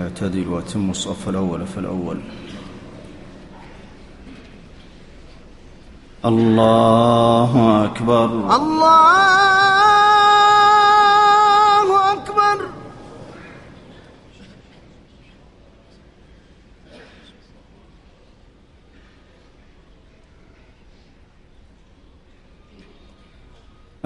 اعتدلوا واتموا الصف الأول فالأول. الله أكبر. الله أكبر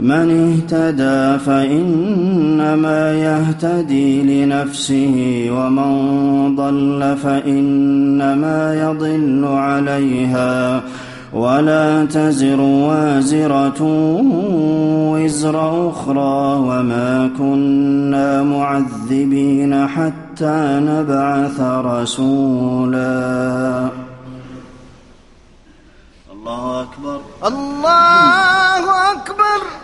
من اهتدى فإنما يهتدي لنفسه ومن ضل فإنما يضل عليها. ولا تزر وازرة وزر أخرى وما كنا معذبين حتى نبعث رسولا. الله أكبر. الله أكبر.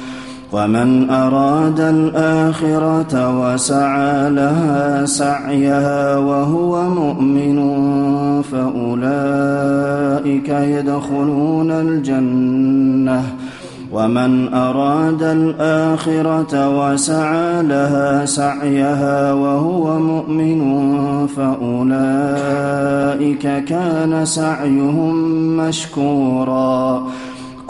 ومن أراد الآخرة وسعى لها سعيها وهو مؤمن فأولئك يدخلون الجنة. ومن أراد الآخرة وسعى لها سعيها وهو مؤمن فأولئك كان سعيهم مشكورا.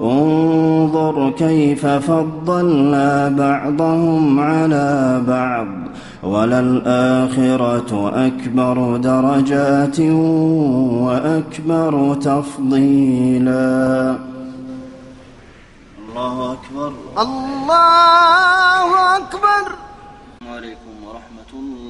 انظر كيف فضلنا بعضهم على بعض وللآخرة أكبر درجات وأكبر تفضيلا. الله أكبر. الله أكبر. عليكم.